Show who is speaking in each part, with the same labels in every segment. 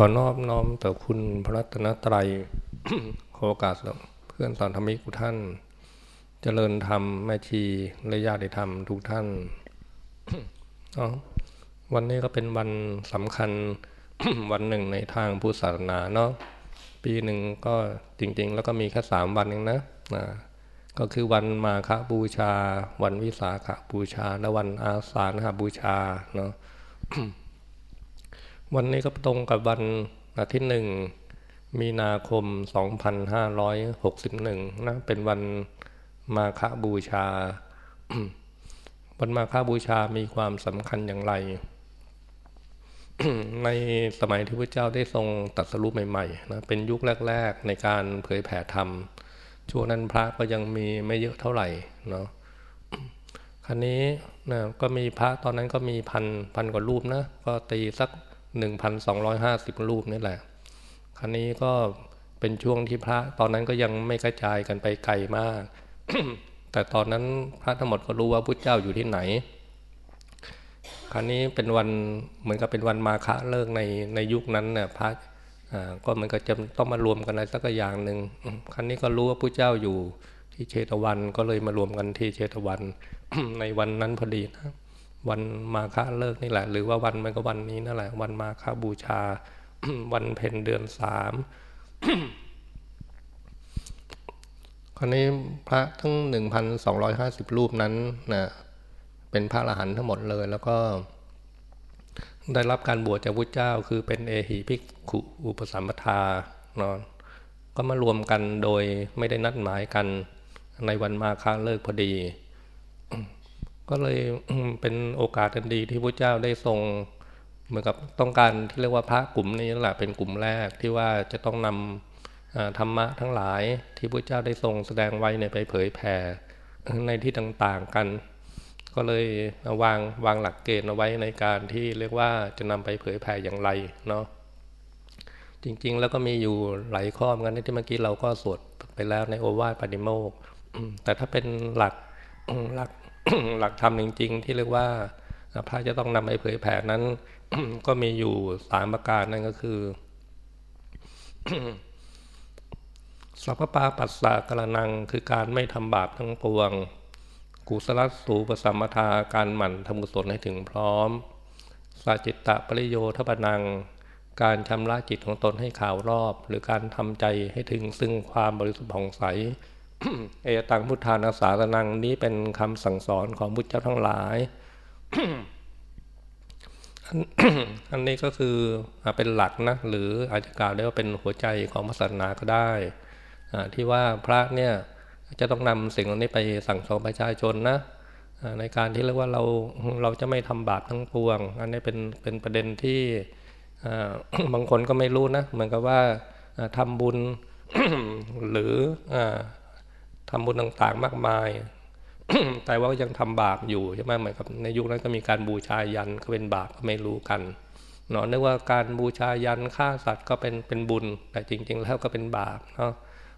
Speaker 1: ขอนอบน้อมต่อคุณพระรัตนตรัยขอโอกาสเพื่อนสอนธรรมิกุท่านเจริญธรรมแม่ชีและญาติธรรมทุกท่านวันนี้ก็เป็นวันสำคัญวันหนึ่งในทางพุทธศาสนาเนาะปีหนึ่งก็จริง ๆ แล้วก็มีแค่สามวันเองนะนะก็คือวันมาฆบูชา วันวิสาขบูชา และวันอาสาฬหบูชาเนาะ วันนี้ก็ตรงกับวันอาทิตย์หนึ่ง มีนาคม 2561 นะ เป็นวันมาฆบูชา วันมาฆบูชามีความสำคัญอย่างไร ในสมัยที่พระเจ้าได้ทรงตัดสรุปใหม่ๆนะเป็นยุคแรก ๆ ในการเผยแผ่ธรรม ช่วงนั้นพระก็ยังมีไม่เยอะเท่าไหร่เนาะครั้นี้นะก็มีพระตอนนั้นก็มีพันพันกว่ารูปนะ ก็ตีสัก หนึ่งพันสองร้อยห้าสิบรูปนี่แหละ ครั้นี้ก็เป็นช่วงที่พระตอนนั้นก็ยังไม่กระจายกันไปไกลมาก แต่ตอนนั้นพระทั้งหมดก็รู้ว่าพุทธเจ้าอยู่ที่ไหน ครั้นี้เป็นวันเหมือนกับเป็นวันมาฆะเลิกในในยุคนั้นเนี่ยพระก็มันก็จะต้องมารวมกันอะไรสักอย่างหนึ่งครั้นี้ก็รู้ว่าพุทธเจ้าอยู่ที่เชตวันก็เลยมารวมกันที่เชตวันในวันนั้นพอดีนะ วันมาฆะเลิกนี่แหละ หรือว่าวันมันก็วันนี้นั่นแหละ วันมาฆบูชา วันเพ็ญเดือนสามคราวนี้พระทั้งหนึ่งพันสองร้อยห้าสิบรูปนั้นนะเป็นพระอรหันต์ทั้งหมดเลย แล้วก็ได้รับการบวชจากพระเจ้า คือเป็นเอหิภิกขุอุปสัมปทาเนอนก็มารวมกันโดยไม่ได้นัดหมายกันในวันมาฆะเลิกพอดี ก็เลยเป็นโอกาสทันดีที่พระเจ้าได้ทรงเหมือนกับต้องการที่เรียกว่าพระกลุ่มนี้แหละเป็นกลุ่มแรกที่ว่าจะต้องนำธรรมะทั้งหลายที่พระเจ้าได้ทรงแสดงไว้ในไปเผยแผ่ในที่ต่างๆกัน ก็เลยวางวางหลักเกณฑ์เอาไว้ในการที่เรียกว่าจะนำไปเผยแผ่อย่างไรเนาะจริงๆ แล้วก็มีอยู่หลายข้อเหมือนกันที่เมื่อกี้เราก็สวดไปแล้วในโอวาทปฏิโมกแต่ถ้าเป็นหลักหลัก หลักธรรมจริง ๆ ที่เรียกว่าพระจะต้องนำไปเผยแผ่นั้น ก็มีอยู่สามประการนั่นก็คือสัพพปาปัสสะกระนังคือการไม่ทำบาปทั้งปวง กุศลสูปสัมมทาการหมั่นทำกุศลให้ถึงพร้อมสัจิตตะปริโยทปนัง การชำระจิตของตนให้ข่าวรอบ หรือการทำใจให้ถึงซึ่งความบริสุทธิ์ผ่องใส เอตังพุทธานาสาสนังนี้เป็นคำสั่งสอนของพุทธเจ้าทั้งหลาย อันนี้ก็คือเป็นหลักนะหรืออาจจะกล่าวได้ว่าเป็นหัวใจของศาสนาก็ได้ที่ว่าพระเนี่ยจะต้องนำสิ่งเหล่านี้ไปสั่งสอนประชาชนนะในการที่เรียกว่าเราเราจะไม่ทำบาปทั้งปวง อันนี้เป็นเป็นประเด็นที่บางคนก็ไม่รู้นะเหมือนกับว่าทำบุญหรือ ทำบุญต่างๆ มากมาย แต่ว่ายังทำบาปอยู่ใช่ไหมเหมือนกับในยุคนั้นก็มีการบูชายันก็เป็นบาปก็ไม่รู้กันเนาะนึกว่าการบูชายันฆ่าสัตว์ก็เป็นเป็นบุญ แต่จริง ๆ แล้วก็เป็นบาปเนาะ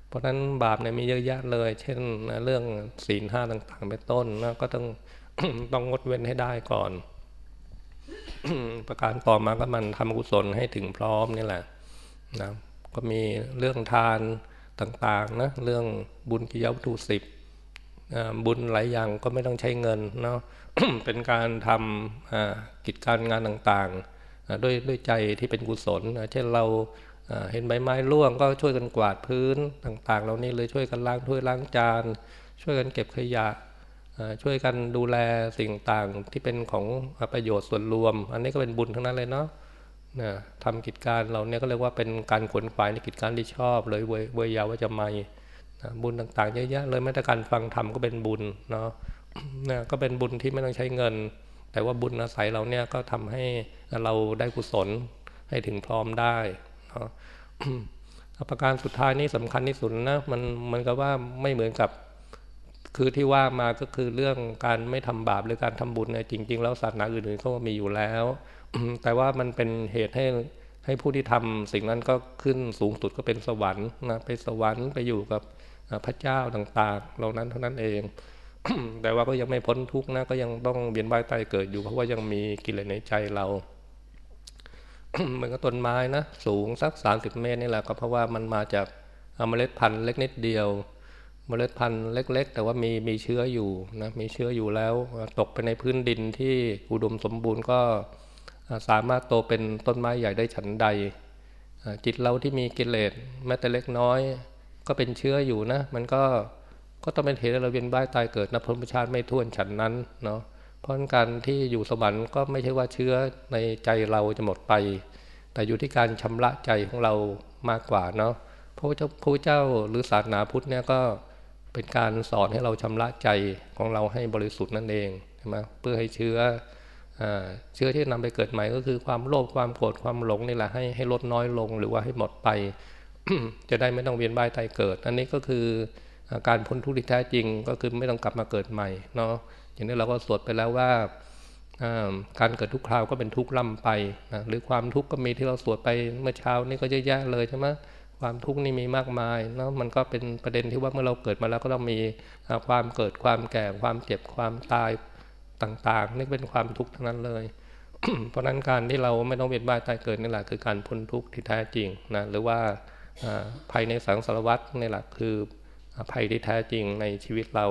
Speaker 1: เพราะฉะนั้นบาปเนี่ยมีเยอะแยะเลย เช่นเรื่องศีลห้าต่างๆ เป็นต้นนะก็ต้องต้องงดเว้นให้ได้ก่อน ประการต่อมาก็มันทำกุศลให้ถึงพร้อมนี่แหละนะก็มีเรื่องทาน ต่างๆนะเรื่องบุญกิยวัตถุสิบบุญหลายอย่างก็ไม่ต้องใช้เงินเนาะเป็นการทำกิจการงานต่างๆ ด้วยด้วยใจที่เป็นกุศล เช่นเราเห็นใบไม้ร่วงก็ช่วยกันกวาดพื้นต่างๆเรานี่เลยช่วยกันล้างถ้วยล้างจาน ช่วยกันเก็บขยะช่วยกันดูแลสิ่งต่างที่เป็นของประโยชน์ส่วนรวม อันนี้ก็เป็นบุญทั้งนั้นเลยเนาะ นะทำกิจการเราเนี่ยก็เรียกว่าเป็นการขวนขวายในกิจการที่ชอบ เลยเวยยาวว่าจะไม่นะบุญต่างๆเยอะแยะเลยแม้แต่การฟังธรรมก็เป็นบุญเนาะนะก็เป็นบุญที่ไม่ต้องใช้เงิน แต่ว่าบุญอาศัยเราเนี่ยก็ทำให้เราได้กุศลให้ถึงพร้อมได้เนาะประการสุดท้ายนี้สำคัญที่สุดนะมันมันก็ว่าไม่เหมือนกับคือที่ว่ามาก็คือเรื่องการไม่ทำบาปหรือการทำบุญเนี่ยจริง ๆ แล้วศาสนาอื่นๆก็มีอยู่แล้ว แต่ว่ามันเป็นเหตุให้ให้ผู้ที่ทำสิ่งนั้นก็ขึ้นสูงสุดก็เป็นสวรรค์นะไปสวรรค์ไปอยู่กับพระเจ้าต่างๆ เหล่านั้นเท่านั้นเอง แต่ว่าก็ยังไม่พ้นทุกข์นะก็ยังต้องเบียนว่ายตายเกิดอยู่เพราะว่ายังมีกิเลสในใจเราเหมือนกับต้นไม้นะสูงสักสามสิบเมตรนี่แหละก็เพราะว่ามันมาจากเมล็ดพันธุ์เล็กนิดเดียว เมล็ดพันธุ์เล็ก ๆ แต่ว่ามีมีเชื้ออยู่นะมีเชื้ออยู่แล้วตกไปในพื้นดินที่อุดมสมบูรณ์ก็ สามารถโตเป็นต้นไม้ใหญ่ได้ฉันใด จิตเราที่มีกิเลสแม้แต่เล็กน้อย ก็เป็นเชื้ออยู่นะ มันก็ก็ต้องเป็นเหตุเราเวียนว่ายตายเกิดนับพรมชาติไม่ท้วนฉันนั้นเนาะเพราะการที่อยู่สวรรค์ก็ไม่ใช่ว่าเชื้อในใจเราจะหมดไป แต่อยู่ที่การชำระใจของเรามากกว่าเนาะพระเจ้าพระเจ้าหรือศาสนาพุทธเนี่ยก็เป็นการสอนให้เราชำระใจของเราให้บริสุทธิ์นั่นเองใช่ไหมเพื่อให้เชื้อ เชื้อที่นำไปเกิดใหม่ก็คือความโลภความโกรธความหลงนี่แหละให้ให้ลดน้อยลงหรือว่าให้หมดไป จะได้ไม่ต้องเวียนว่ายตายเกิด อันนี้ก็คือการพ้นทุกข์ที่แท้จริงก็คือไม่ต้องกลับมาเกิดใหม่เนาะอย่างนี้เราก็สวดไปแล้วว่าการเกิดทุกคราวก็เป็นทุกข์ล่ำไปนะหรือความทุกข์ก็มีที่เราสวดไปเมื่อเช้านี่ก็เยอะแยะเลยใช่ไหมความทุกข์นี่มีมากมายเนาะมันก็เป็นประเด็นที่ว่าเมื่อเราเกิดมาแล้วก็ต้องมีความเกิดความแก่ความเจ็บความตาย ต่างๆ นี่เป็นความทุกข์ทั้งนั้นเลย เพราะนั้นการที่เราไม่ต้องเวียนว่ายตายเกิดนี่แหละคือการพ้นทุกข์ที่แท้จริงนะหรือว่าภายในสังสารวัฏนี่แหละคือภัยที่แท้จริงในชีวิตเรา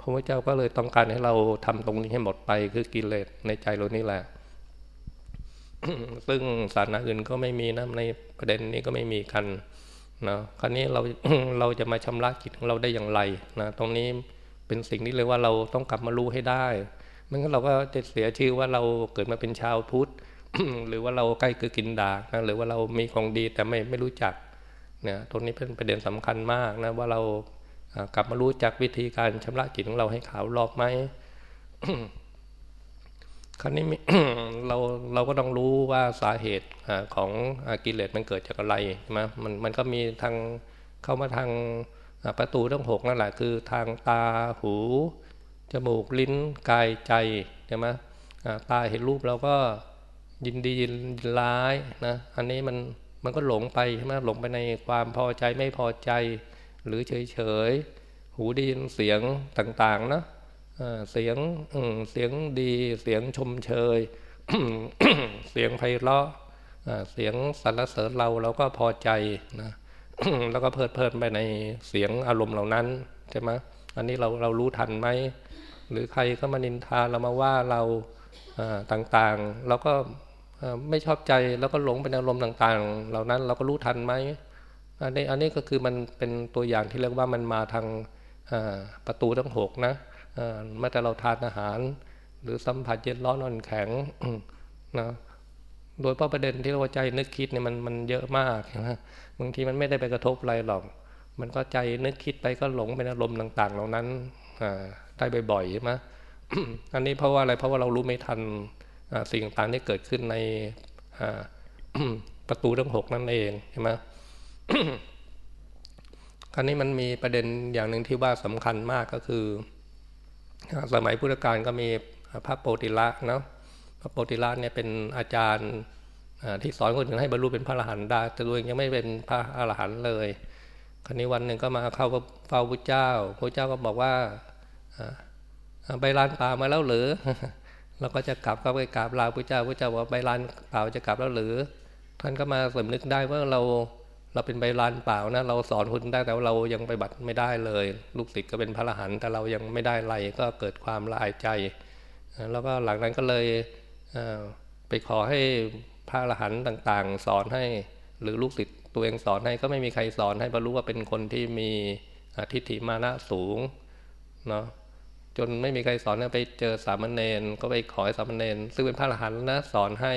Speaker 1: พระพุทธเจ้าก็เลยต้องการให้เราทำตรงนี้ให้หมดไปคือกิเลสในใจเรานี่แหละ ซึ่งศาสนาอื่นก็ไม่มีนะในประเด็นนี้ก็ไม่มีกันนะคราวนี้เราเราจะมาชำระจิตของเราได้อย่างไรนะตรงนี้เป็นสิ่งที่เลยว่าเราต้องกลับมารู้ให้ได้ ม่งั้นเราก็จะเสียชื่อว่าเราเกิดมาเป็นชาวพุทธหรือว่าเราใกล้คือกินดานะหรือว่าเรามีของดีแต่ไม่ไม่รู้จักเนี่ยตรงนี้เป็นประเด็นสำคัญมากนะว่าเรากลับมารู้จักวิธีการชำระจิตของเราให้ขาวรอบไหมครั้นี้เราเราก็ต้องรู้ว่าสาเหตุของกิเลสมันเกิดจากอะไรใช่ไหมมันมันก็มีทางเข้ามาทางประตูทั้งหกนั่นแหละคือทางตาหู จมูกลิ้นกายใจใช่ไหมตาเห็นรูปเราก็ยินดียินร้ายนะ อันนี้มันมันก็หลงไปใช่ไหมหลงไปในความพอใจไม่พอใจ หรือเฉยเฉยหูได้ยินเสียงต่างๆนะเสียงเสียงดีเสียงชมเชย เสียงไพเราะเสียงสรรเสริญเราเราก็พอใจนะแล้วก็เพลิดเพลินไปในเสียงอารมณ์เหล่านั้นใช่ไหมอันนี้เราเรารู้ทันไหม หรือใครก็มานินทาเรามาว่าเราต่างๆ เราก็ไม่ชอบใจแล้วก็หลงเป็นอารมณ์ต่างๆ เหล่านั้นเราก็รู้ทันไหมอันนี้อันนี้ก็คือมันเป็นตัวอย่างที่เรียกว่ามันมาทางประตูทั้งหกนะเมื่อแต่เราทานอาหาร หรือสัมผัสเย็นร้อนอ่อนแข็งนะโดยเพราะประเด็นที่เราใจนึกคิดเนี่ยมันมันเยอะมากนะบางทีมันไม่ได้ไปกระทบอะไรหรอก มันก็ใจนึกคิดไปก็หลงเป็นอารมณ์ต่าง ๆ เหล่านั้น ได้บ่อยๆใช่ไหมอันนี้เพราะว่าอะไรเพราะว่าเรารู้ไม่ทันสิ่งต่างๆที่เกิดขึ้นในประตูทั้งหกนั่นเองใช่ไหมคราวนี้มันมีประเด็นอย่างหนึ่งที่ว่าสำคัญมากก็คือ สมัยพุทธกาลก็มีพระโปติละเนาะพระโปติละเนี่ยเป็นอาจารย์ที่สอนคนอื่นให้บรรลุเป็นพระอรหันต์ได้แต่ตัวเองยังไม่เป็นพระอรหันต์เลย คราวนี้วันหนึ่งก็มาเข้าเฝ้าพระเจ้าพระเจ้าก็บอกว่า ไปลานเปล่ามาแล้วหรือเราก็จะกลับก็ไปกราบลาพระเจ้าพระเจ้าว่าใบลานเปล่าจะกลับแล้วหรือ ท่านก็มาสำนึกได้ว่าเราเราเป็นใบลานเปล่านะ เราสอนคนได้แต่ว่าเรายังไปบัติไม่ได้เลย ลูกศิษย์ก็เป็นพระอรหันต์แต่เรายังไม่ได้ไรก็เกิดความละอายใจ แล้วก็หลังนั้นก็เลยไปขอให้พระอรหันต์ต่างๆ สอนให้หรือลูกศิษย์ตัวเองสอนให้ก็ไม่มีใครสอนให้บรรลุว่าเป็นคนที่มีทิฏฐิมานะสูงเนาะ จนไม่มีใครสอนไปเจอสามเณรก็ไปขอให้สามเณรซึ่งเป็นพระอรหันต์นะสอนให้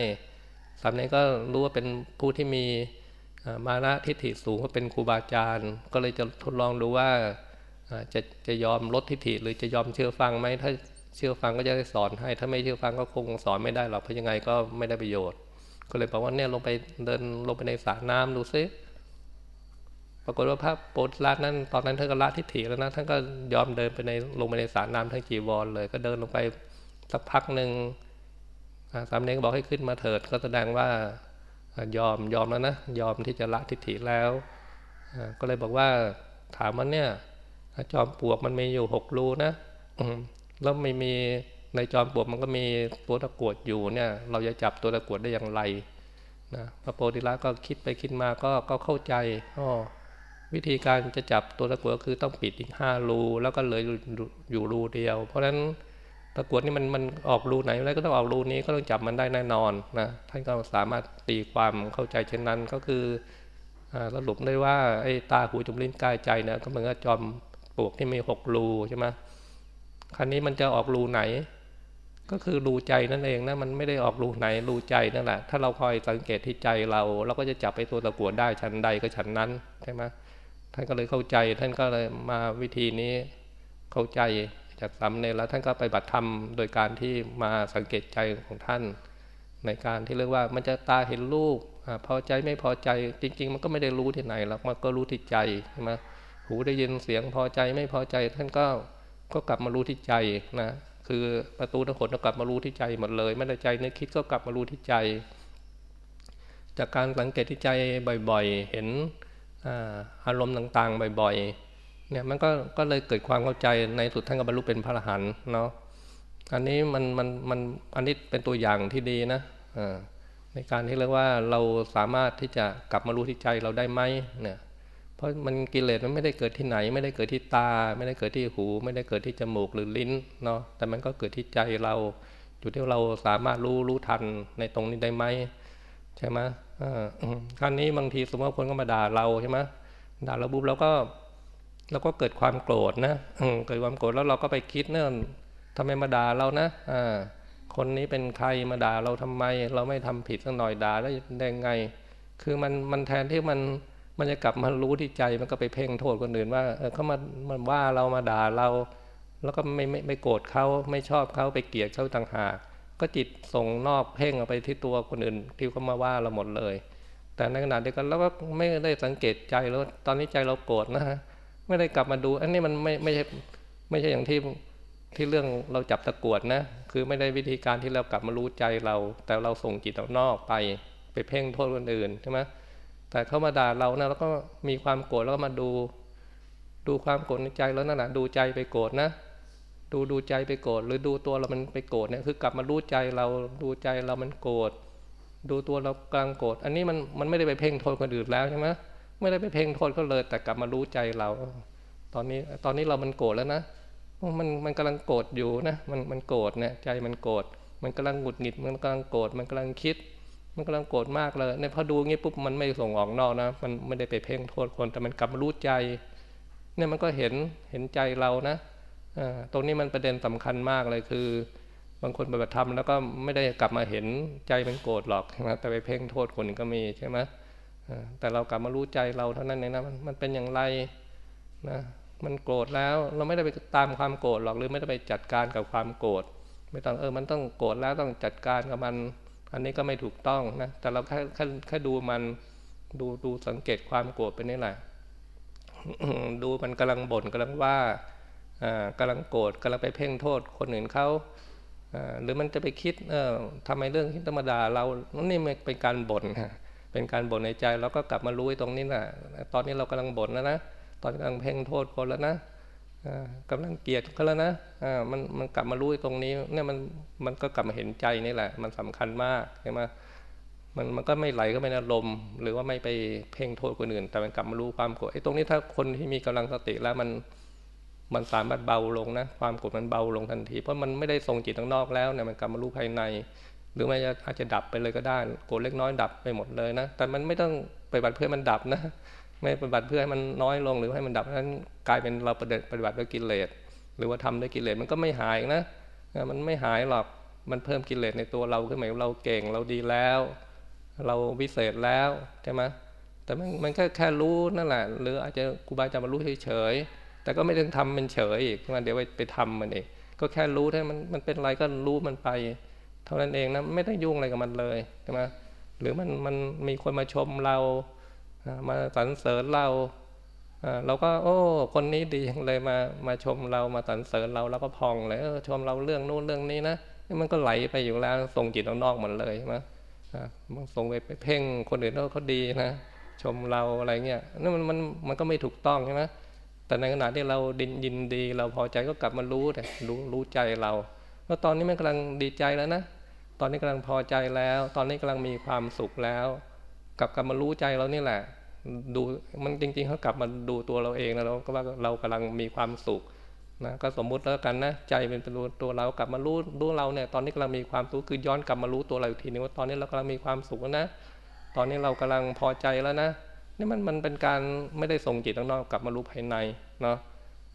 Speaker 1: สามเณรก็รู้ว่าเป็นผู้ที่มีมานะทิฏฐิสูงก็เป็นครูบาอาจารย์ ก็เลยจะทดลองดูว่าจะจะยอมลดทิฏฐิหรือจะยอมเชื่อฟังไหมถ้าเชื่อฟังก็จะได้สอนให้ ถ้าไม่เชื่อฟังก็คงสอนไม่ได้หรอกเพราะยังไงก็ไม่ได้ประโยชน์ ก็เลยบอกว่าเนี่ยลงไปเดินลงไปในสระน้ำดูซิ รากฏว่าพระโปรดละนั้นตอนนั้นท่านก็ละทิฏฐิแล้วนะท่านก็ยอมเดินไปในลงไปในสารน้ำทั้งจีวรเลย ก็เดินลงไปสักพักหนึ่งสามเณรบอกให้ขึ้นมาเถิดก็แสดงว่ายอมยอมแล้วนะยอมที่จะละทิฏฐิแล้วก็เลยบอกว่าถามมันเนี่ยจอมปลวกมันมีอยู่หกรูนะแล้วไม่มีในจอมปลวกมันก็มีตัวตะกวดอยู่เนี่ย เราจะจับตัวตะกวดได้อย่างไรนะพระโพธิละก็คิดไปคิดมาก็ก็เข้าใจอ๋อ วิธีการจะจับตัวตะกั่วคือต้องปิดอีกห้ารูแล้วก็เลือยู่รูเดียว เพราะฉะนั้นตะกั่วนี่มันมันออกรูไหนแล้วก็ต้องออกรูนี้ก็ต้องจับมันได้แน่นอนนะท่านก็สามารถตีความเข้าใจเช่นนั้นก็คือสรุปได้ว่าไอ้ตาหูจมูกลิ้นกายใจเนี่ยก็เหมือนกับจอมปลวกที่มีหกรูใช่ไหมครั้นี้มันจะออกรูไหน ก็คือรูใจนั่นเองนะมันไม่ได้ออกรูไหนรูใจนั่นแหละถ้าเราคอยสังเกตที่ใจเรา เราก็จะจับไปตัวตะกั่วได้ชั้นใดก็ชั้นนั้นใช่ไหม ท่านก็เลยเข้าใจ ท่านก็เลยมาวิธีนี้เข้าใจจากสามเณรแล้วท่านก็ไปบัติธรรมโดยการที่มาสังเกตใจของท่าน ในการที่เรียกว่ามันจะตาเห็นรูปพอใจไม่พอใจจริง ๆ มันก็ไม่ได้รู้ที่ไหนหรอกมันก็รู้ที่ใจใช่ไหมหูได้ยินเสียงพอใจไม่พอใจ ท่านก็ก็กลับมารู้ที่ใจนะคือประตูทั้งหมดกลับมารู้ที่ใจหมดเลย ไม่ได้ใจนึกคิดก็กลับมารู้ที่ใจ จากการสังเกตที่ใจบ่อยๆ เห็น อารมณ์ต่างๆบ่อยๆเนี่ยมันก็ก็เลยเกิดความเข้าใจในสุดท่านก็บรรลุเป็นพระอรหันต์เนาะอันนี้มันมันมันอันนี้เป็นตัวอย่างที่ดีนะในการที่เรียกว่าเราสามารถที่จะกลับมารู้ที่ใจเราได้ไหมเนี่ยเพราะมันกิเลสมันไม่ได้เกิดที่ไหน ไม่ได้เกิดที่ตา ไม่ได้เกิดที่หู ไม่ได้เกิดที่จมูกหรือลิ้นเนาะแต่มันก็เกิดที่ใจเราอยู่ที่เราสามารถรู้รู้ทันในตรงนี้ได้ไหมใช่ไหม ครั้นี้บางทีสมมติว่าคนก็มาด่าเราใช่ไหมด่าเราบุบเราก็เราก็เกิดความโกรธนะเกิดความโกรธแล้วเราก็ไปคิดเนื่องทำไมมาด่าเรานะอ่าคนนี้เป็นใครมาด่าเราทำไม เราไม่ทำผิดสักหน่อยด่าแล้วได้ไง คือมันมันแทนที่มันมันจะกลับมารู้ที่ใจมันก็ไปเพ่งโทษคนอื่นว่าเออเขามามันว่าเรามาด่าเรา แล้วก็ไม่ไม่ไม่โกรธเขาไม่ชอบเขาไปเกลียดเขาต่างหาก ก็จิตส่งนอกเพ่งไปที่ตัวคนอื่น ที่เขามาว่าเราหมดเลย แต่ในขณะเดียวกันเราก็ไม่ได้สังเกตใจแล้วตอนนี้ใจเราโกรธนะฮะไม่ได้กลับมาดู อันนี้มันไม่ไม่ใช่ไม่ใช่อย่างที่ที่เรื่องเราจับตะกวดนะ คือไม่ได้วิธีการที่เรากลับมารู้ใจเรา แต่เราส่งจิตออกนอกไป ไปเพ่งโทษคนอื่นใช่ไหมแต่เขามาด่าเรานะเราก็มีความโกรธแล้วก็มาดู ดูความโกรธในใจแล้วนั่นแหะดูใจไปโกรธนะ ดูดูใจไปโกรธหรือดูตัวเรามันไปโกรธเนี่ยคือกลับมารู้ใจเราดูใจเรามันโกรธดูตัวเรากลางโกรธอันนี้มันมันไม่ได้ไปเพ่งโทษคนอื่นแล้วใช่ไหมไม่ได้ไปเพ่งโทษเขาเลยแต่กลับมารู้ใจเรา ตอนนี้ตอนนี้เรามันโกรธแล้วนะมันมันกำลังโกรธอยู่นะมันมันโกรธเนี่ยใจมันโกรธมันกำลังหงุดหงิดมันกำลังโกรธมันกำลังคิด มันกำลังโกรธมากเลยเนี่ยพอดูงี้ปุ๊บมันไม่ส่งออกนอกนะ มันไม่ได้ไปเพ่งโทษคนแต่มันกลับมารู้ใจเนี่ยมันก็เห็นเห็นใจเรานะ ตรงนี้มันประเด็นสำคัญมากเลยคือบางคนปฏิบัติธรรมแล้วก็ไม่ได้กลับมาเห็นใจมันโกรธหรอกนะแต่ไปเพ่งโทษคนก็มีใช่ไหมแต่เรากลับมารู้ใจเราเท่านั้นเองนะมันเป็นอย่างไรนะมันโกรธแล้วเราไม่ได้ไปตามความโกรธหรอกหรือไม่ได้ไปจัดการกับความโกรธไม่ต้องเออมันต้องโกรธแล้วต้องจัดการกับมัน อันนี้ก็ไม่ถูกต้องนะแต่เราแค่แค่แค่ดูมันดูดูสังเกตความโกรธไปนี่แหละดูมันกำลังบ่นกำลังว่า กำลังโกรธกำลังไปเพ่งโทษคนอื่นเขาหรือมันจะไปคิดเออทำไมเรื่องที่ธรรมดาเรานี่มันเป็นการบ่นเป็นการบ่นในใจเราก็กลับมารู้ตรงนี้นะตอนนี้เรากำลังบ่นแล้วนะตอนกำลังเพ่งโทษคนแล้วนะกำลังเกลียดเขาแล้วนะมันมันกลับมารู้ตรงนี้เนี่ยมันมันก็กลับมาเห็นใจนี่แหละ มันสำคัญมากใช่ไหมมันมันก็ไม่ไหลก็ไม่อารมณ์หรือว่าไม่ไปเพ่งโทษคนอื่น แต่มันกลับมารู้ความโกรธไอ้ตรงนี้ถ้าคนที่มีกำลังสติแล้วมัน มันสามารถเบาลงนะ ความโกรธมันเบาลงทันที เพราะมันไม่ได้ส่งจิตข้างนอกแล้วเนี่ยมันกลับมารู้ภายใน หรือไม่อาจจะดับไปเลยก็ได้โกรธเล็กน้อยดับไปหมดเลยนะ แต่มันไม่ต้องไปบัตรเพื่อมันดับนะ ไม่ปฏิบัติเพื่อให้มันน้อยลงหรือให้มันดับนั้นกลายเป็นเราปฏิบัติด้วยกิเลสหรือว่าทำด้วยกิเลสมันก็ไม่หายนะมันไม่หายหรอกมันเพิ่มกิเลสในตัวเราขึ้นมาเราเก่งเราดีแล้ว เราวิเศษแล้วใช่ไหมแต่มันมันแค่แค่รู้นั่นแหละ หรืออาจจะครูบาอาจารย์มารู้เฉยๆ แต่ก็ไม่ต้องทำมันเฉยอีกมันเดี๋ยวไปไปทำมันเองก็แค่รู้ถ้ามันมันเป็นอะไรก็รู้มันไป เท่านั้นเองนะไม่ต้องยุ่งอะไรกับมันเลยใช่ไหมหรือมันมันมีคนมาชมเรา มาสรรเสริญเราเราก็ โอ้ คนนี้ดีเลยมามาชมเรามาสรรเสริญเราแล้วก็พองเลยชมเราเรื่องนู้นเรื่องนี้นะมันก็ไหลไปอยู่แล้วส่งจิตออกนอกหมดเลยใช่ไหมมันส่งไปไปเพ่งคนอื่นเขาเขาดีนะชมเราอะไรเงี้ยนั่นมันมันมันก็ไม่ถูกต้องใช่ไหม แต่ในขณะที่เราดินยินดี เราพอใจก็กลับมารู้แต่รู้รู้ใจเราแล้วตอนนี้มันกำลังดีใจแล้วนะ ตอนนี้กำลังพอใจแล้ว ตอนนี้กำลังมีความสุขแล้ว กลับกลับมารู้ใจเรานี่แหละ ดูมันจริง ๆเขากลับมาดูตัวเราเองแล้วเราก็ว่าเรากำลังมีความสุขนะก็สมมุติแล้วกันนะใจเป็นตัวตัวเรากลับมารู้รู้เราเนี่ยตอนนี้กำลังมีความสุขคือย้อนกลับมารู้ตัวเราอีกทีนึงว่าตอนนี้เรากำลังมีความสุขแล้วนะ ตอนนี้เรากำลังพอใจแล้วนะ นี่มันมันเป็นการไม่ได้ส่งจิตข้างนอกกลับมารู้ภายในเนาะ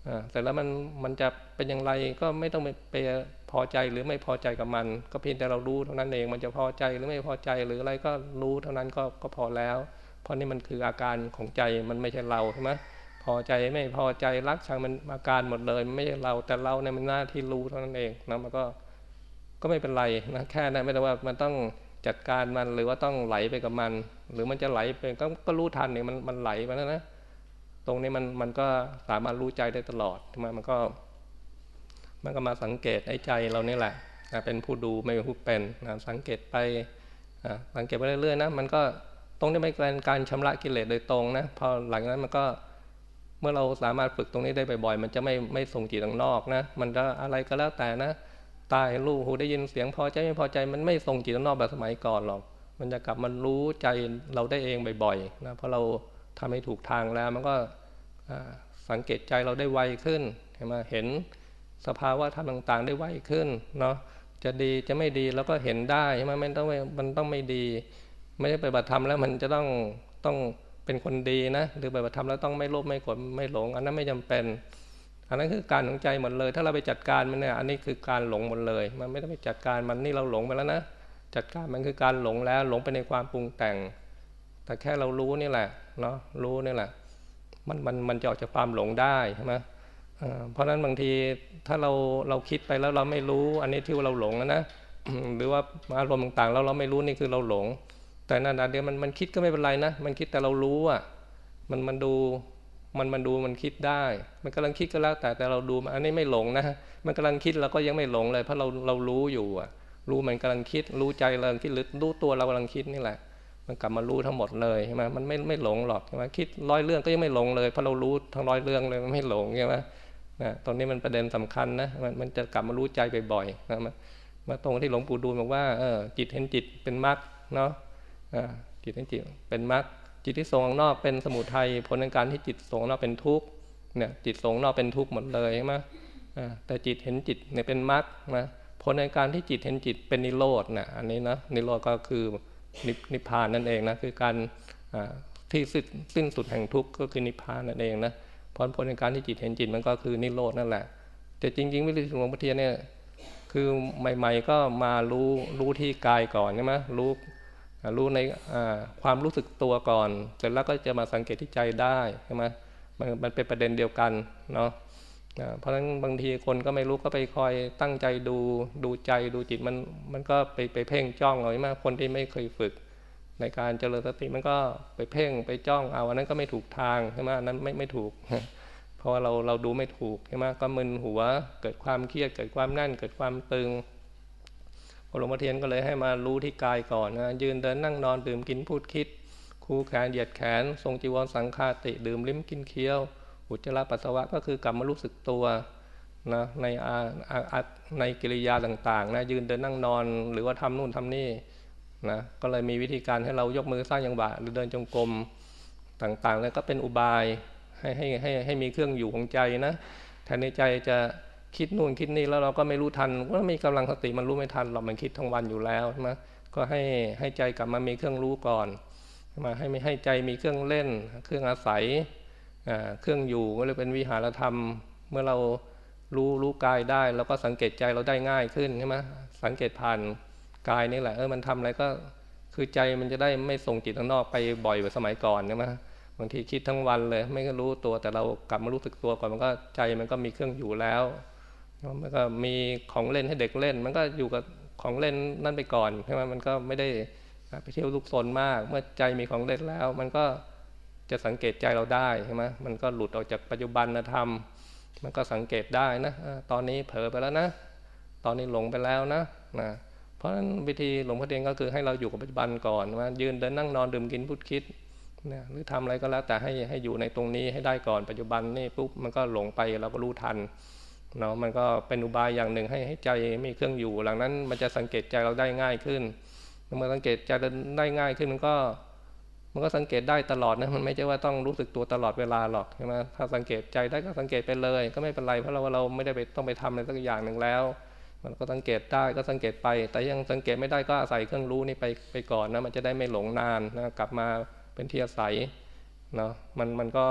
Speaker 1: อ่าแต่แล้วมันมันจะเป็นอย่างไรก็ไม่ต้องไปไปพอใจหรือไม่พอใจกับมัน ก็เพียงแต่เรารู้เท่านั้นเองมันจะพอใจหรือไม่พอใจหรืออะไรก็รู้เท่านั้นก็ก็พอแล้ว เพราะนี่มันคืออาการของใจมันไม่ใช่เราใช่ไหมพอใจไม่พอใจรักชังมันอาการหมดเลยไม่ใช่เราแต่เราเนี่ยมันหน้าที่รู้เท่านั้นเองนะมันก็ก็ไม่เป็นไรนะแค่นั้นไม่ได้ว่ามันต้อง จัดการมันหรือว่าต้องไหลไปกับมัน หรือมันจะไหลไปก็ก็รู้ทันเนี่ยมันมันไหลไปแล้วนะตรงนี้มันมันก็สามารถรู้ใจได้ตลอดทำไมมันก็ มันก็มาสังเกตไอ้ใจเรานี่แหละเป็นผู้ดูไม่เป็นผู้เป็นนะสังเกตไปสังเกตไปเรื่อยๆนะมันก็ตรงนี้ไม่เป็นการชำระกิเลสโดยตรงนะพอหลังนั้นมันก็เมื่อเราสามารถฝึกตรงนี้ได้บ่อยๆมันจะไม่ไม่ส่งจิตข้างนอกนะ มันจะอะไรก็แล้วแต่นะ ตาเห็นรูปหูได้ยินเสียงพอใจไม่พอใจมันไม่ส่งจิตนอกแบบสมัยก่อนหรอก มันจะกลับมันรู้ใจเราได้เองบ่อยๆนะเพราะเราทำให้ถูกทางแล้วมันก็สังเกตใจเราได้ไวขึ้นเห็นไหมเห็นสภาวะธรรมต่างๆ ได้ไวขึ้นเนาะจะดีจะไม่ดีแล้วก็เห็นได้ใช่ไหมมันต้องมันต้องไม่ดี ไม่ได้ไปบัติธรรมแล้วมันจะต้องต้องเป็นคนดีนะ หรือไปบัติธรรมแล้วต้องไม่โลภไม่โกรธไม่หลง อันนั้นไม่จำเป็น อันนั้นคือการของใจหมดเลย ถ้าเราไปจัดการมันเนี่ยอันนี้คือการหลงหมดเลย มันไม่ต้องไปจัดการมันนี่เราหลงไปแล้วนะจัดการมันคือการหลงแล้วหลงไปในความปรุงแต่ง แต่แค่เรารู้นี่แหละเนาะรู้นี่แหละ มันมันมันจะออกจากความหลงได้ใช่ไหมเพราะฉะนั้นบางทีถ้าเราเราคิดไปแล้วเราไม่รู้ อันนี้ที่เราหลงนะหรือว่าอารมณ์ต่างๆ แล้วเราไม่รู้นี่คือเราหลง แต่นั่นเดียวมันมันคิดก็ไม่เป็นไรนะ มันคิดแต่เรารู้อะมันมันดู มันมันดูมันคิดได้ มันกำลังคิดก็แล้วแต่แต่เราดูอันนี้ไม่หลงนะมันกำลังคิดเราก็ยังไม่หลงเลย เพราะเราเรารู้อยู่อะ รู้มันกำลังคิด รู้ใจเราคิดหรือรู้ตัวเรากำลังคิดนี่แหละ มันกลับมารู้ทั้งหมดเลยใช่ไหมมันไม่ไม่หลงหรอกใช่ไหมคิดร้อยเรื่องก็ยังไม่หลงเลยเพราะเรารู้ทั้งร้อยเรื่องเลยมันไม่หลงใช่ไหมนะตอนนี้มันประเด็นสำคัญนะมันมันจะกลับมารู้ใจบ่อยๆนะมามาตรงที่หลวงปู่ดูลบอกว่าเออจิตเห็นจิตเป็นมรรคเนาะจิตเห็นจิตเป็นมรรค จิตที่ส่งนอกเป็นสมุทัยผลในการที่จิตส่งนอกเป็นทุกข์เนี่ยจิตส่งนอกเป็นทุกข์หมดเลยใช่ไหมแต่จิตเห็นจิตเนี่ยเป็นมรรคนะผลในการที่จิตเห็นจิตเป็นนิโรธนะอันนี้นะนิโรธก็คือนิพพานนั่นเองนะคือการที่สิ้นสุดแห่งทุกข์ก็คือนิพพานนั่นเองนะพรผลในการที่จิตเห็นจิตมันก็คือนิโรธนั่นแหละ แต่จริงๆวิริยหลวงพ่อเทียนเนี่ยคือใหม่ ๆ ก็มารู้รู้ที่กายก่อนใช่ไหมรู้ รู้ในความรู้สึกตัวก่อน เสร็จแล้วก็จะมาสังเกตที่ใจได้ใช่ไหมมันมันเป็นประเด็นเดียวกันเนาะเพราะฉะนั้นบางทีคนก็ไม่รู้ก็ไปคอยตั้งใจดูดูใจดูจิตมันมันก็ไปไปเพ่งจ้องเอาใช่ไหมคนที่ไม่เคยฝึก ในการเจริญสติมันก็ไปเพ่งไปจ้องเอาอันนั้นก็ไม่ถูกทางใช่ไหมนั้นไม่ไม่ถูก เพราะว่าเราเราดูไม่ถูกใช่ไหมก็มึนหัวเกิดความเครียดเกิดความแน่นเกิดความตึง หลวงพ่อเทียนก็เลยให้มารู้ที่กายก่อนนะยืนเดินนั่งนอนดื่มกินพูดคิด คู่แขนเหยียดแขน ทรงจีวรสังฆาติดื่มลิ้มกินเคี้ยวอุจจาระปัสสาวะก็คือกลับมารู้สึกตัวนะในอาในกิริยาต่างๆนะยืนเดินนั่งนอนหรือว่าทำนู่นทำนี่นะก็เลยมีวิธีการให้เรายกมือสร้างยังบะหรือเดินจงกรมต่างๆแล้วก็เป็นอุบายให้ให้ให้ให้มีเครื่องอยู่ของใจนะแทนในใจจะ คิดนู่นคิดนี่แล้วเราก็ไม่รู้ทันก็มีกำลังสติมันรู้ไม่ทันเรามันคิดทั้งวันอยู่แล้วใช่ไหมก็ให้ให้ใจกลับมามีเครื่องรู้ก่อนมาให้ไม่ให้ใจมีเครื่องเล่น เครื่องอาศัยเครื่องอยู่ก็เลยเป็นวิหารธรรม เมื่อเรารู้รู้กายได้เราก็สังเกตใจเราได้ง่ายขึ้นใช่ไหมสังเกตผ่านกายนี่แหละเออมันทำอะไรก็คือใจมันจะได้ไม่ส่งจิตข้างนอกไปบ่อยกว่าสมัยก่อนใช่ไหมบางทีคิดทั้งวันเลย ไม่รู้ตัวแต่เรากลับมารู้สึกตัวก่อนมันก็ใจมันก็มีเครื่องอยู่แล้ว มันก็มีของเล่นให้เด็กเล่น มันก็อยู่กับของเล่นนั่นไปก่อนใช่ไหมมันก็ไม่ได้ไปเที่ยวลุกซนมาก เมื่อใจมีของเล่นแล้ว มันก็จะสังเกตใจเราได้ใช่ไหมมันก็หลุดออกจากปัจจุบันธรรม มันก็สังเกตได้นะตอนนี้เผลอไปแล้วนะ ตอนนี้หลงไปแล้วนะนะเพราะฉะนั้นวิธีหลวงพ่อเทียนก็คือให้เราอยู่กับปัจจุบันก่อนว่ายืนเดินนั่งนอนดื่มกินพูดคิดนะหรือทำอะไรก็แล้วแต่ให้ให้อยู่ในตรงนี้ให้ได้ก่อนปัจจุบันนี่ปุ๊บมันก็หลงไปเราก็รู้ทัน เนาะมันก็เป็นอุบายอย่างหนึ่งให้ให้ใจมีเครื่องอยู่ หลังนั้นมันจะสังเกตใจเราได้ง่ายขึ้นเมื่อสังเกตใจได้ง่ายขึ้นมันก็มันก็สังเกตได้ตลอดนะมันไม่ใช่ว่าต้องรู้สึกตัวตลอดเวลาหรอกใช่ไหมถ้าสังเกตใจได้ก็สังเกตไปเลย ก็ไม่เป็นไรเพราะเราเราไม่ได้ไปต้องไปทำอะไรสักอย่างหนึ่งแล้ว มันก็สังเกตได้ก็สังเกตไป แต่ยังสังเกตไม่ได้ก็อาศัยเครื่องรู้นี่ไปไปก่อนนะมันจะได้ไม่หลงนานนะกลับมาเป็นที่อาศัยเนาะมันมันก็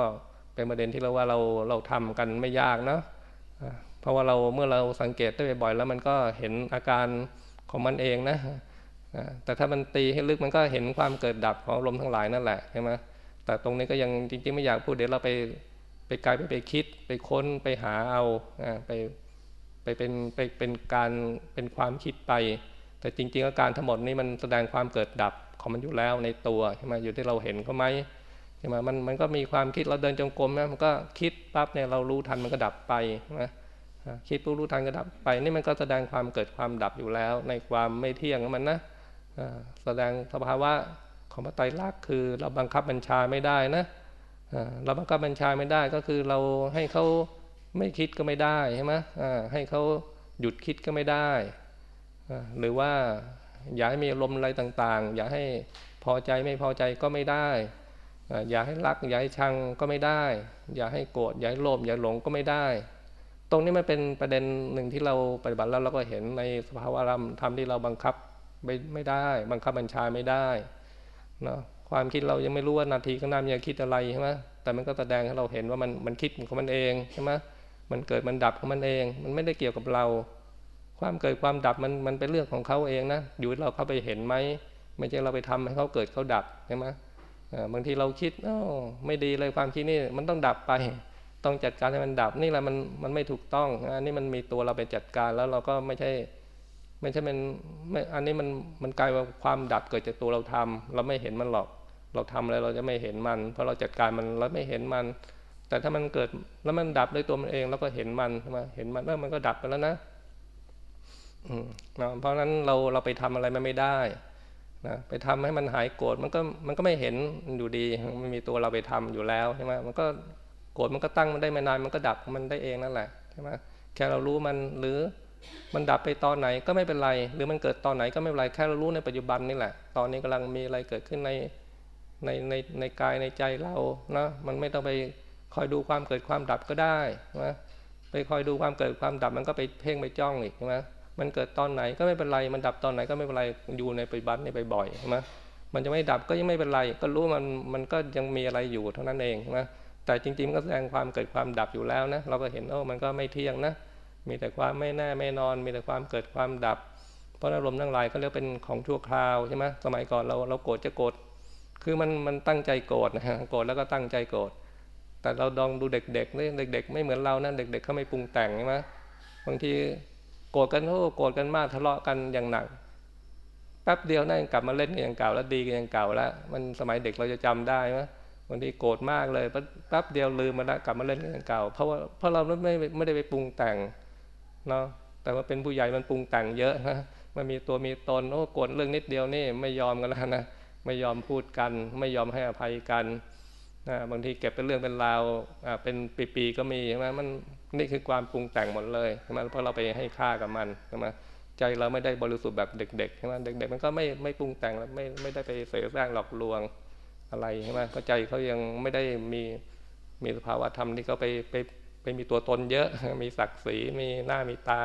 Speaker 1: เป็นประเด็นที่เราว่าเราเราทำกันไม่ยากเนาะ เพราะว่าเราเมื่อเราสังเกตได้บ่อยๆแล้วมันก็เห็นอาการของมันเองนะแต่ถ้ามันตีให้ลึกมันก็เห็นความเกิดดับของลมทั้งหลายนั่นแหละใช่ไหมแต่ตรงนี้ก็ยังจริงๆไม่อยากพูดเดี๋ยวเราไปไปกลายไปไปคิด ไปค้นไปหาเอาไปไปเป็นไปเป็นการเป็นความคิดไป แต่จริงๆอาการทั้งหมดนี้มันแสดงความเกิดดับของมันอยู่แล้วในตัวใช่ไหมอยู่ที่เราเห็นก็ไหมใช่ไหมมันมันก็มีความคิดเราเดินจงกรมนะมันก็คิดปั๊บเนี่ยเรารู้ทันมันก็ดับไปนะ คิดรู้รู้ทันก็ดับไปนี่มันก็แสดงความเกิดความดับอยู่แล้ว ในความไม่เที่ยงมันนะแสดงสภาวะของพระไตรลักษณ์คือเราบังคับบัญชาไม่ได้นะเราบังคับบัญชาไม่ได้ก็คือเราให้เขาไม่คิดก็ไม่ได้ใช่ไหมให้เขาหยุดคิดก็ไม่ได้ หรือว่าอย่าให้มีอารมณ์อะไรต่างๆ อย่าให้พอใจไม่พอใจก็ไม่ได้ อย่าให้รัก อย่าให้ชังก็ไม่ได้ อย่าให้โกรธอย่าให้โลภอย่าหลงก็ไม่ได้ ตรงนี้มันเป็นประเด็นหนึ่งที่เราปฏิบัติแล้วเราก็เห็นในสภาวะธรรมที่เราบังคับไม่ไม่ได้ บังคับบัญชาไม่ได้นะความคิดเรายังไม่รู้ว่านาทีข้างหน้ามันจะคิดอะไรใช่ไหมแต่มันก็แสดงให้เราเห็นว่ามันมันคิดของมันเองใช่ไหมมันเกิดมันดับของมันเอง มันไม่ได้เกี่ยวกับเรา ความเกิดความดับมันมันเป็นเรื่องของเขาเองนะอยู่เราเข้าไปเห็นไหมไม่ใช่เราไปทำให้เขาเกิดเขาดับใช่ไหมบางทีเราคิดอ๋อไม่ดีเลยความคิดนี่มันต้องดับไป ต้องจัดการให้มันดับนี่แหละมันมันไม่ถูกต้องอันนี้มันมีตัวเราไปจัดการแล้วเราก็ไม่ใช่ ไม่ใช่มันไม่อันนี้มันมันกลายว่าความดับเกิดจากตัวเราทำเราไม่เห็นมันหรอก เราทำอะไรเราจะไม่เห็นมัน เพราะเราจัดการมันเราไม่เห็นมัน แต่ถ้ามันเกิดแล้วมันดับด้วยตัวมันเองเราก็เห็นมันใช่ไหมเห็นมันแล้วมันก็ดับไปแล้วนะอืมเพราะฉะนั้นเราเราไปทำอะไรมันไม่ได้นะไปทำให้มันหายโกรธมันก็มันก็ไม่เห็นอยู่ดีมันมีตัวเราไปทำอยู่แล้วใช่ไหมมันก็ โกรธมันก็ตั้งมันได้ไม่นานมันก็ดับมันได้เองนั่นแหละใช่ไหมแค่เรารู้มันหรือมันดับไปตอนไหนก็ไม่เป็นไร หรือมันเกิดตอนไหนก็ไม่เป็นไรแค่เรารู้ในปัจจุบันนี่แหละ ตอนนี้กำลังมีอะไรเกิดขึ้นในในในในกายในใจเรานะมันไม่ต้องไปคอยดูความเกิดความดับก็ได้นะไปคอยดูความเกิดความดับมันก็ไปเพ่งไปจ้องอีกใช่ไหมมันเกิดตอนไหนก็ไม่เป็นไร มันดับตอนไหนก็ไม่เป็นไรอยู่ในปัจจุบันนี่บ่อยใช่ไหมมันจะไม่ดับก็ยังไม่เป็นไร ก็รู้มันมันก็ยังมีอะไรอยู่เท่านั้นเองใช่ไหม แต่จริงๆมันก็แสดงความเกิดความดับอยู่แล้วนะ เราก็เห็นโอ้มันก็ไม่เที่ยงนะ มีแต่ความไม่แน่ไม่นอน มีแต่ความเกิดความดับ เพราะอารมณ์ทั้งหลายเขาเรียกเป็นของชั่วคราวใช่ไหมสมัยก่อนเราเราโกรธจะโกรธ คือมันมันตั้งใจโกรธนะโกรธแล้วก็ตั้งใจโกรธ แต่เราดองดูเด็กๆนี่เด็ก ๆ ไม่เหมือนเรานะเด็ก ๆเขาไม่ปรุงแต่งใช่ไหมบางทีโกรธกันโอ้โกรธกันมากทะเลาะกันอย่างหนักแป๊บเดียวนั่นกลับมาเล่นกันอย่างเก่าแล้วดีกันอย่างเก่าแล้ว มันสมัยเด็กเราจะจำได้ไหมางทีโกรธมากเลยแป๊บเดียวลืมมาล้วกลับมาเล่นกันอย่างเก่า เพราะว่าเพราะเราไม่ไม่ได้ไปปรุงแต่งเนาะแต่ว่าเป็นผู้ใหญ่มันปรุงแต่งเยอะนะมันมีตัวมีตนโอ้โกรธเรื่องนิดเดียวนี่ไม่ยอมกันแล้วนะไม่ยอมพูดกัน ไม่ยอมให้อภัยกันนะบางทีเก็บเป็นเรื่องเป็นราวเป็นปีๆก็มีใช่ไหมมันนี่คือความปรุงแต่งหมดเลยใช่ไหมเพราะเราไปให้ค่ากับมันใช่ไหมใจเราไม่ได้บริสุทธิ์แบบเด็กๆใช่ไหมเด็ก ๆ มันก็ไม่ไม่ปรุงแต่งแล้วไม่ไม่ได้ไปเสแสร้งหลอกลวง อะไรใช่ไหมเพราใจเขายังไม่ได้มีมีสภาวะธรรมที่เขาไปไปไปมีตัวตนเยอะ มีศักดิ์ศรีมีหน้ามีตา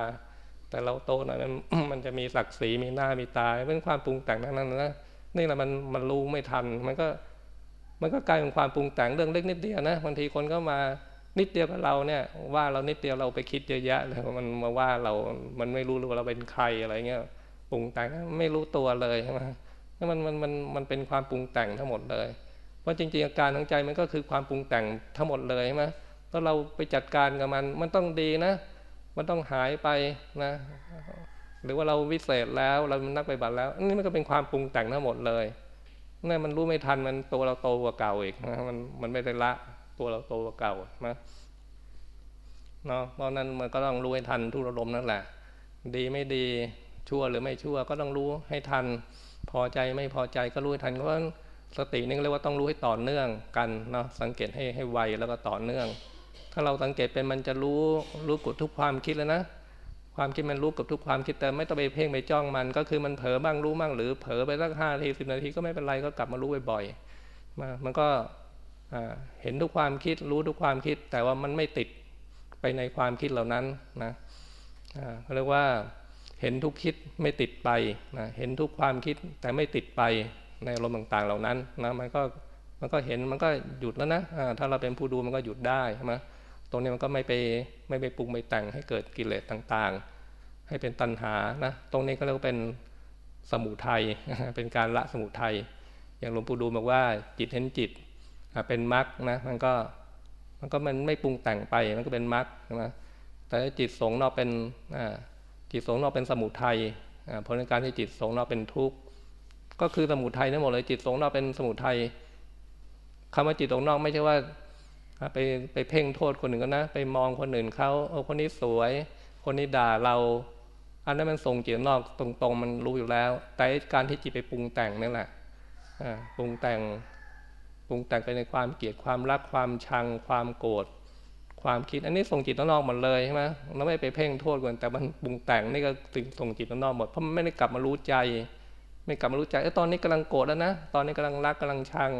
Speaker 1: แต่เราโตหน่อยนั้นมันจะมีศักดิ์ศรีมีหน้ามีตาเป็นความปรุงแต่งทั้งนั้นนะนี่แหละมันมันรู้ไม่ทัน มันก็มันก็กลายเป็นความปรุงแต่งเรื่องเล็กนิดเดียวนะบางทีคนก็มานิดเดียวกับเราเนี่ยว่าเรานิดเดียวเราไปคิดเยอะแยะแล้วมันมาว่าเรา มันไม่รู้ว่าเราเป็นใครอะไรเงี้ยปรุงแต่งไม่รู้ตัวเลยใช่ไหม นี่มันมันมันมันเป็นความปรุงแต่งทั้งหมดเลย เพราะจริงๆอาการของใจมันก็คือความปรุงแต่งทั้งหมดเลยใช่ไหมถ้าเราไปจัดการกับมัน มันต้องดีนะ มันต้องหายไปนะ หรือว่าเราวิเศษแล้วเรานักไปบัตรแล้วนี่มันก็เป็นความปรุงแต่งทั้งหมดเลยนี่มันรู้ไม่ทันมันตัวเราโตกว่าเก่าอีกนะมันมันไม่ได้ละตัวเราโตกว่าเก่านะเนาะเพราะนั้นมันก็ต้องรู้ให้ทันทุกอารมณ์นั่นแหละ ดีไม่ดีชั่วหรือไม่ชั่วก็ต้องรู้ให้ทัน พอใจไม่พอใจก็รู้ทันเพราะสตินี่เรียกว่าต้องรู้ให้ต่อเนื่องกันเนาะสังเกตให้ให้ไวแล้วก็ต่อเนื่อง ถ้าเราสังเกตเป็นมันจะรู้รู้กดทุกความคิดแล้วนะความคิดมันรู้กับทุกความคิดแต่ไม่ต้องไปเพ่งไปจ้องมัน ก็คือมันเผลอบ้างรู้บ้างหรือเผลอไปสักห้านาทีสิบนาทีก็ไม่เป็นไรก็กลับมารู้บ่อยๆมามันก็เห็นทุกความคิดรู้ทุกความคิด แต่ว่ามันไม่ติดไปในความคิดเหล่านั้นนะเขาเรียกว่า เห็นทุกคิดไม่ติดไปนะเห็นทุกความคิดแต่ไม่ติดไปในอารมณ์ต่างๆเหล่านั้นนะมันก็มันก็เห็นมันก็หยุดแล้วนะถ้าเราเป็นผู้ดูมันก็หยุดได้ใช่ไหมตรงนี้มันก็ไม่ไปไม่ไปปรุงไปแต่งให้เกิดกิเลสต่างๆ ให้เป็นตัณหานะตรงนี้ก็เรียกว่าเป็นสมุทัยเป็นการละสมุทัยอย่างหลวงปู่ดูบอกว่าจิตเห็นจิตเป็นมรรคนะมันก็มันก็มันไม่ปรุงแต่งไปมันก็เป็นมรรคนะแต่จิตสงนอกเป็นอ่า จิตสงนอกเป็นสมุทัยผลในการที่จิตสงนอกเป็นทุกข์ก็คือสมุทัยทั้งหมดเลยจิตสงนอกเป็นสมุทัยคำว่าจิตสงนอกไม่ใช่ว่าไปไปเพ่งโทษคนอื่นก็นะ ไปมองคนอื่นเขาโอ้คนนี้สวย คนนี้ด่าเรา อันนั้นมันส่งจิตนอกตรงๆ มันรู้อยู่แล้ว แต่การที่จิตไปปรุงแต่งนี่แหละปรุงแต่งปรุงแต่งไปในความเกลียดความรักความชังความโกรธ ความคิด อันนี้ส่งจิตนอกหมดเลยใช่ไหมเราไม่ไปเพ่งโทษกันแต่มันปรุงแต่งนี่ก็ส่งจิตนอกหมดเพราะมันไม่ได้กลับมารู้ใจ ไม่กลับมารู้ใจไอ้ตอนนี้กำลังโกรธแล้วนะตอนนี้กำลังรักกำลังชัง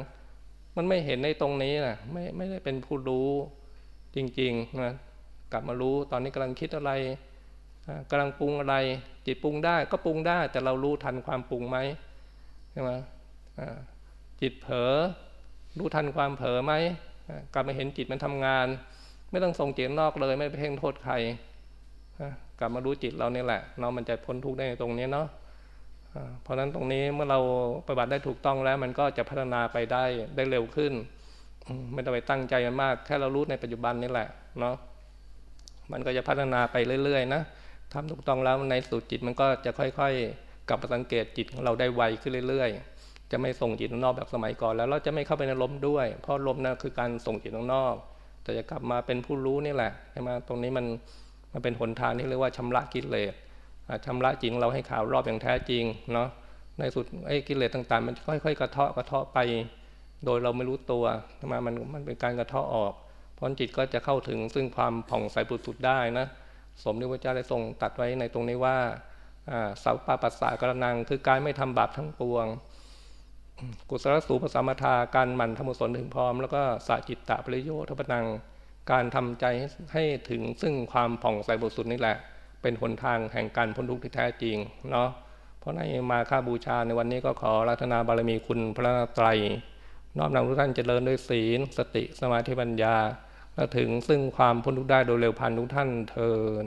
Speaker 1: มันไม่เห็นในตรงนี้นะไม่ไม่ได้เป็นผู้รู้จริงๆนะกลับมารู้ตอนนี้กำลังคิดอะไรกำลังปรุงอะไร จิตปรุงได้ก็ปรุงได้ แต่เรารู้ทันความปรุงไหมใช่ไหมจิตเผลอรู้ทันความเผลอไหมกลับมาเห็นจิตมันทำงาน ไม่ต้องส่งจิตนอกเลย ไม่ไปเพ่งโทษใครกลับมารู้จิตเราเนี่ยแหละเนาะมันจะพ้นทุกข์ได้ตรงนี้เนาะเพราะฉะนั้นตรงนี้เมื่อเราปฏิบัติได้ถูกต้องแล้ว มันก็จะพัฒนาไปได้ได้เร็วขึ้น ไม่ต้องไปตั้งใจมันมาก แค่เรารู้ในปัจจุบันนี่แหละเนาะมันก็จะพัฒนาไปเรื่อยๆนะทำถูกต้องแล้วในสุดจิตมันก็จะค่อยๆ กลับมาสังเกตจิตของเราได้ไวขึ้นเรื่อย ๆ จะไม่ส่งจิตนอกแบบสมัยก่อนแล้วเราจะไม่เข้าไปในลมด้วย เพราะลมนั่นคือการส่งจิตนอก แต่จะกลับมาเป็นผู้รู้นี่แหละใช่ไหมตรงนี้มันมันเป็นหนทางที่เรียกว่าชำระกิเลสชำระจริงเราให้ข่าวรอบอย่างแท้จริงเนาะในสุดไอ้กิเลสต่างๆ มันค่อยๆ กระเทาะกระเทาะไป โดยเราไม่รู้ตัวมามันมันเป็นการกระเทาะออกเพราะจิตก็จะเข้าถึงซึ่งความผ่องใสบุสุดได้นะ สมที่พระเจ้าได้ทรงตัดไว้ในตรงนี้ว่าสาวปาปัสสะกรนัง คือการไม่ทำบาปทั้งปวง กุศลสูปสมทาการหมั่นทำมุสนถึงพร้อม แล้วก็สาจิตตะปริโยทปนัง การทำใจให้ถึงซึ่งความผ่องใสบุสุดนี่แหละ เป็นหนทางแห่งการพ้นทุกข์ที่แท้จริงเนาะเพราะในมาค่าบูชาในวันนี้ก็ขอรัตนาบารมีคุณพระไตรน้อมนำทุกท่านเจริญด้วยศีล สติสมาธิปัญญาและถึงซึ่งความพ้นทุกข์ได้โดยเร็วพันทุกท่านเทิน